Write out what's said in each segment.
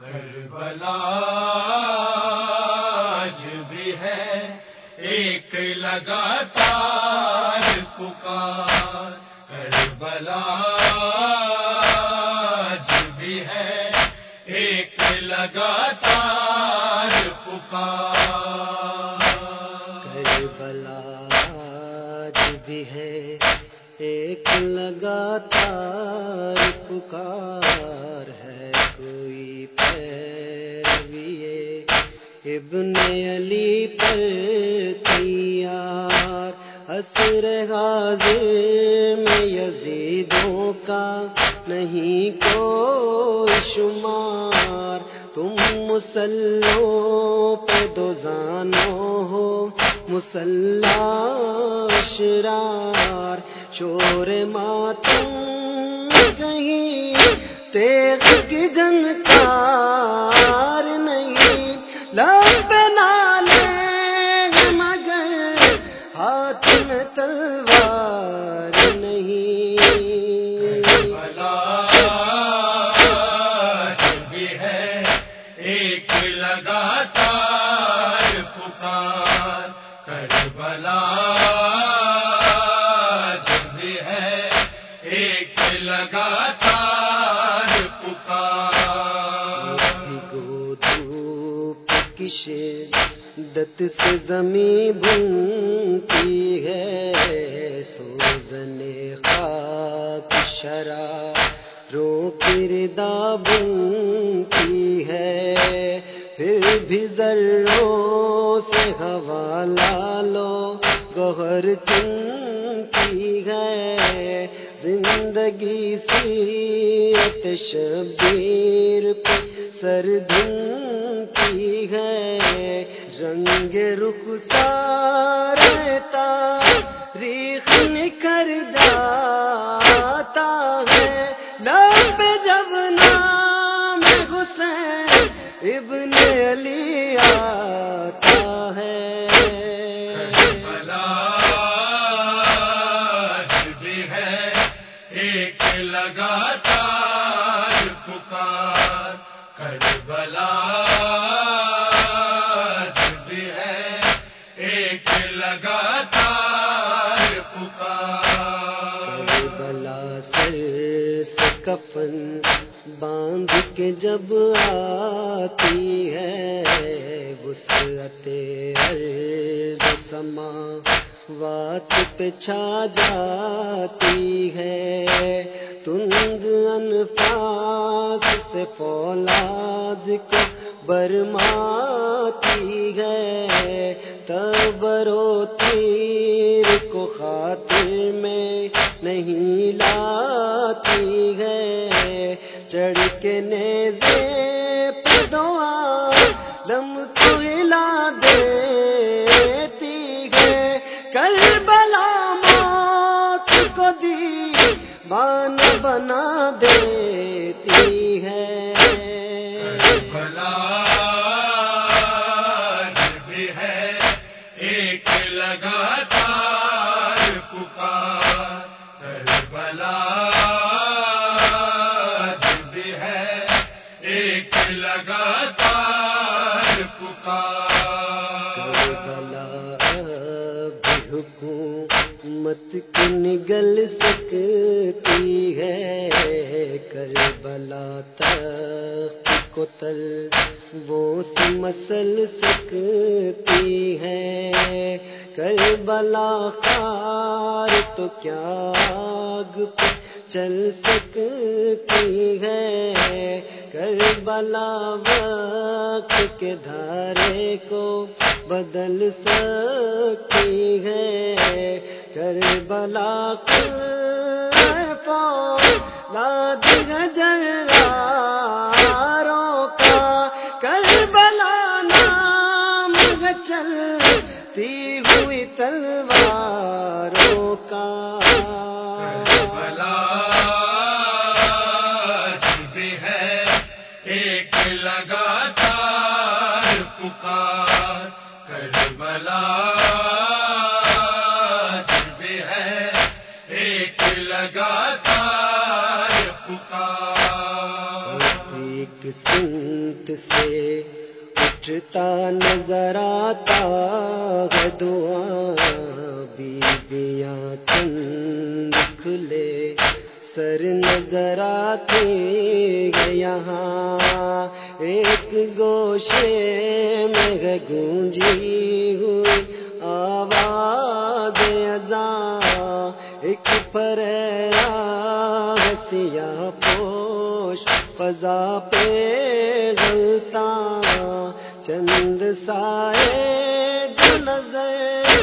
کربلا بھی ہے ایک لگاتار پکار۔ کربلا بھی ہے ایک لگاتار ابن علی پر تیار، حسر حاضر میں یزیدوں کا نہیں کو شمار۔ تم مسلوں پہ دو زانو ہو، مسلح شرار شور ماتم کہیں تیغ کی جنکار نہیں لب نالے مگر ہاتھ میں تلوار شدت سے زمین بنتی ہے سوزنے خاک شرا رو کردا بنتی ہے۔ پھر بھی ذروں سے ہوا لالو گہر چنتی ہے۔ زندگی سیت شبیر پہ سر دھنتی ہے رنگ رخ رہتا، ریخ نکر جاتا ہے۔ لب جب نام حسین ابن علی آتا ہے۔ بلا بھی ہے، ایک لگاتار پکار۔ کربلا جب آتی ہے وسعت عرض سما وات پہ چھا جاتی ہے۔ تند انفاس سے فولاد کو برماتی ہے۔ تبرو تیر کو خاطر میں نہیں لاتی ہے۔ چڑھ کے نیزے پہ دعا، دم کو ہلا دیتی ہے۔ کل بلا موت کو دی بان بنا دیتی ہے۔ بلا بھی ہے، ایک لگاتار کی نگل سکتی ہے، کربلا تخت کو تل، وہ مسل سکتی ہے۔ کربلا خار تو کیا آگ پہ چل سکتی ہے؟ کربلا وقت کے دھارے کو بدل سکتی ہے۔ کربلا لاد جراروں ایک لگاتار سنت سے اٹھتا نظر آتا ہے دعا بیبیاں چند کھلے سر نظر آتے یہاں۔ ایک گوشے میں گونجی ہوئی آواز ازاں، ایک پرا فضا پہ غلطا چند سائے جو نظر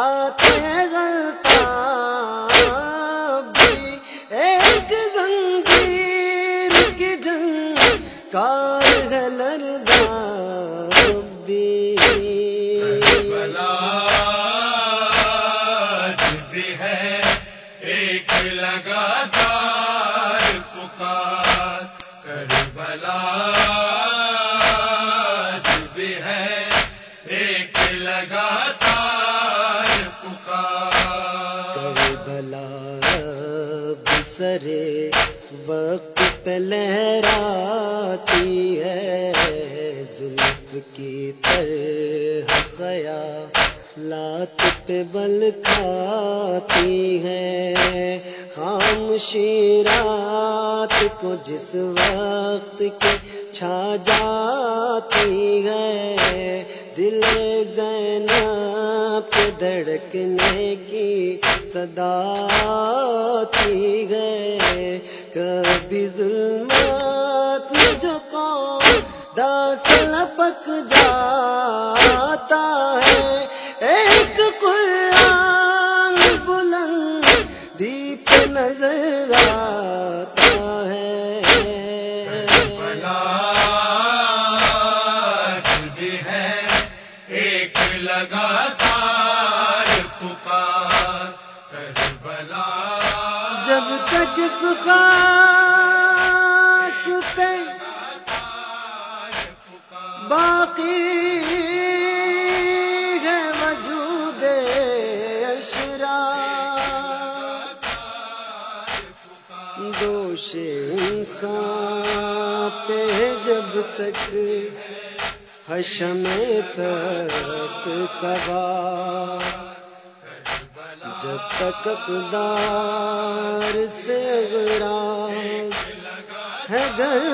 آتے غلطا بھی ایک زنجیر کی جنگ کار ہے لرزا طرح خیا لات پہ بل کھاتی ہے۔ خاموشی رات کو جس وقت کے چھا جاتی ہے۔ دل زینب پہ دھڑکنے کی صدا تھی ہے۔ کبھی ظلمات داس لپک جاتا ہے۔ ایک قرآن بلند دیپ نظر آتا ہے۔ ہے ایک لگاتار پکار۔ جب تک اس باقی ہے وجود اشرا۔ دوش انسان پہ جب تک حشم تک سوار جب تک اقدار سے غراز ہے گھر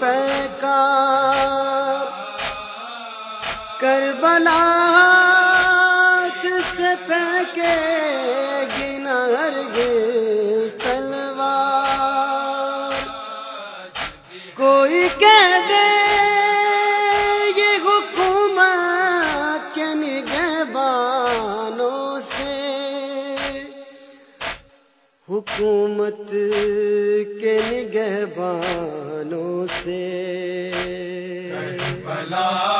پیکار کربلا ہاتھ سے پھینکے گنا تلوار کوئی کہہ دے یہ حکومت کے نگہبانوں سے حکومت کے نگہبانوں سے کربلا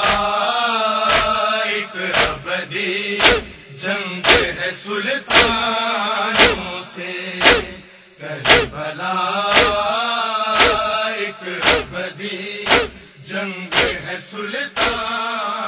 جنگ ہے سلطان۔